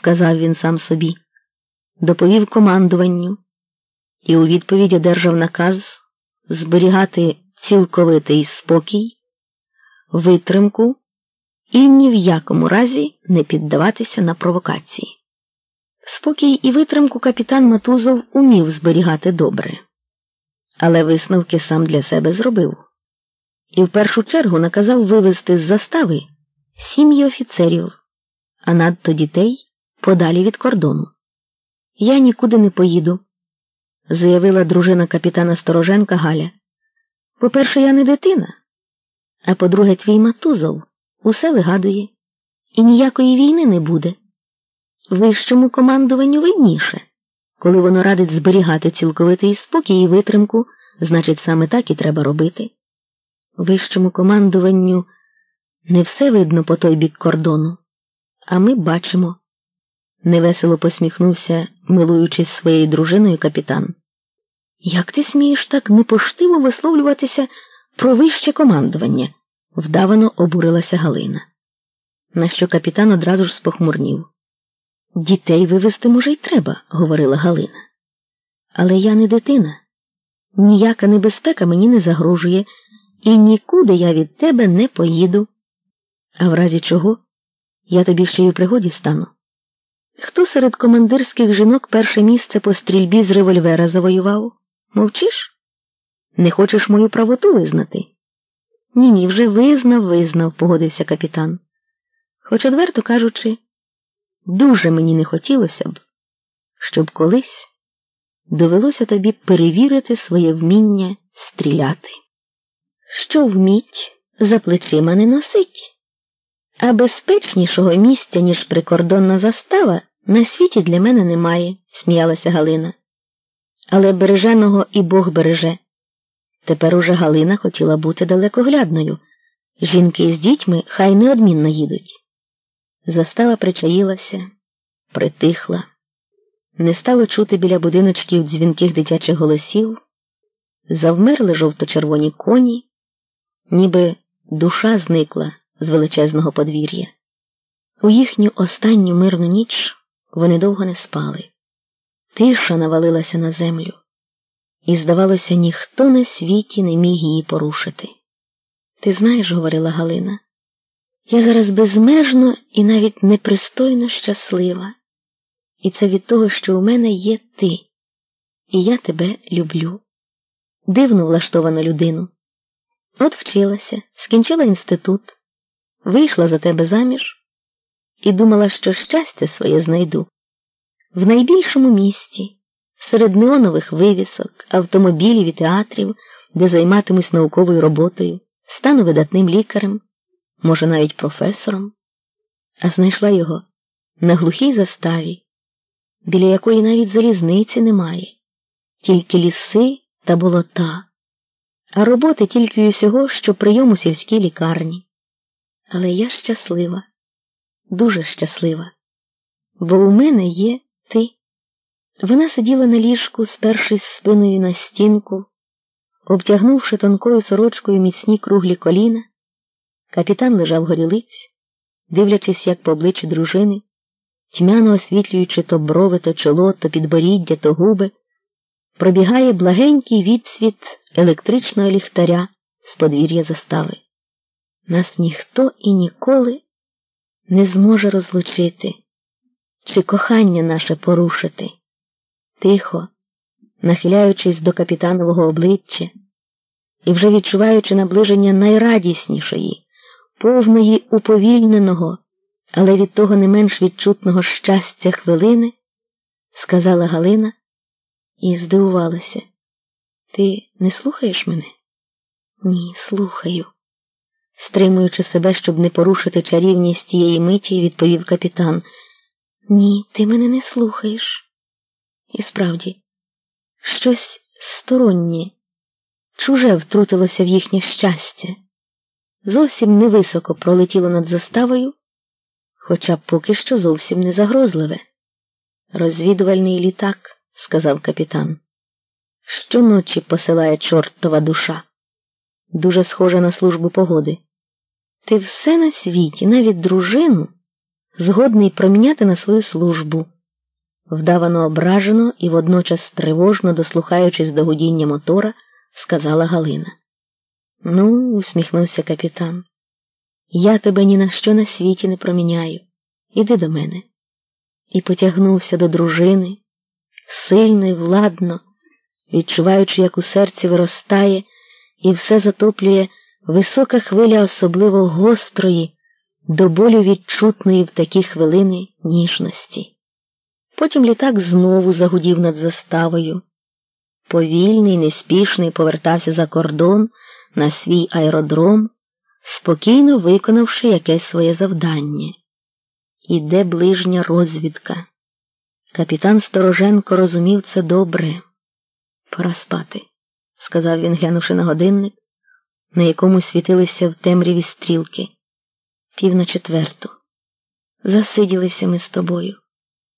сказав він сам собі, доповів командуванню і у відповідь одержав наказ зберігати цілковитий спокій, витримку і ні в якому разі не піддаватися на провокації. Спокій і витримку капітан Матузов умів зберігати добре, але висновки сам для себе зробив і в першу чергу наказав вивезти з застави сім'ї офіцерів, а надто дітей подалі від кордону. Я нікуди не поїду, заявила дружина капітана Стороженка Галя. По-перше, я не дитина, а по-друге, твій Матузов усе вигадує, і ніякої війни не буде. Вищому командуванню видніше. Коли воно радить зберігати цілковитий спокій і витримку, значить, саме так і треба робити. Вищому командуванню не все видно по той бік кордону, а ми бачимо. Невесело посміхнувся, милуючись своєю дружиною капітан. Як ти смієш так непоштиво висловлюватися про вище командування? вдавано обурилася Галина. На що капітан одразу ж спохмурнів. Дітей вивезти, може, й треба, говорила Галина. Але я не дитина. Ніяка небезпека мені не загрожує, і нікуди я від тебе не поїду. А в разі чого я тобі ще й у пригоді стану. Хто серед командирських жінок перше місце по стрільбі з револьвера завоював? Мовчиш? Не хочеш мою правоту визнати? Ні, ні, вже визнав, визнав, погодився капітан. Хоч, одверто кажучи, дуже мені не хотілося б, щоб колись довелося тобі перевірити своє вміння стріляти. Що вміть, за плечима не носить, а безпечнішого місця, ніж прикордонна застава, на світі для мене немає, сміялася Галина. Але береженого і Бог береже. Тепер уже Галина хотіла бути далекоглядною. Жінки з дітьми хай неодмінно їдуть. Застава причаїлася, притихла, не стало чути біля будиночків дзвінких дитячих голосів, завмерли жовто-червоні коні, ніби душа зникла з величезного подвір'я. У їхню останню мирну ніч вони довго не спали. Тиша навалилася на землю, і, здавалося, ніхто на світі не міг її порушити. Ти знаєш, говорила Галина, я зараз безмежно і навіть непристойно щаслива, і це від того, що у мене є ти, і я тебе люблю. Дивно влаштована людину. От вчилася, скінчила інститут, вийшла за тебе заміж і думала, що щастя своє знайду. В найбільшому місті, серед неонових вивісок, автомобілів і театрів, де займатимусь науковою роботою, стану видатним лікарем, може, навіть професором, а знайшла його на глухій заставі, біля якої навіть залізниці немає, тільки ліси та болота, а роботи тільки й усього, що прийом у сільській лікарні. Але я щаслива, дуже щаслива, бо у мене є ти. Вона сиділа на ліжку, спершись спиною на стінку, обтягнувши тонкою сорочкою міцні круглі коліна. Капітан лежав горілиць, дивлячись, як по обличчю дружини, тьмяно освітлюючи то брови, то чоло, то підборіддя, то губи, пробігає благенький відсвіт електричного ліхтаря з подвір'я застави. Нас ніхто і ніколи не зможе розлучити чи кохання наше порушити. Тихо, нахиляючись до капітанового обличчя і вже відчуваючи наближення найрадіснішої, повної уповільненого, але від того не менш відчутного щастя хвилини, сказала Галина і здивувалася. Ти не слухаєш мене? Ні, слухаю. Стримуючи себе, щоб не порушити чарівність тієї миті, відповів капітан. Ні, ти мене не слухаєш. І справді, щось стороннє, чуже втрутилося в їхнє щастя, зовсім невисоко пролетіло над заставою, хоча поки що зовсім не загрозливе. Розвідувальний літак, сказав капітан. Щоночі посилає чортова душа. Дуже схожа на службу погоди. Ти все на світі, навіть дружину згодний проміняти на свою службу, вдавано ображено і водночас тривожно дослухаючись до гудіння мотора, сказала Галина. Ну, усміхнувся капітан. Я тебе ні на що на світі не проміняю. Іди до мене. І потягнувся до дружини, сильно і владно, відчуваючи, як у серці виростає, і все затоплює висока хвиля особливо гострої, до болю відчутної в такі хвилини ніжності. Потім літак знову загудів над заставою. Повільний, неспішний повертався за кордон на свій аеродром, спокійно виконавши якесь своє завдання. Іде ближня розвідка. Капітан Стороженко розумів це добре. Пора спати, сказав він, глянувши на годинник, на якому світилися в темряві стрілки. Пів на четверту. Засиділися ми з тобою.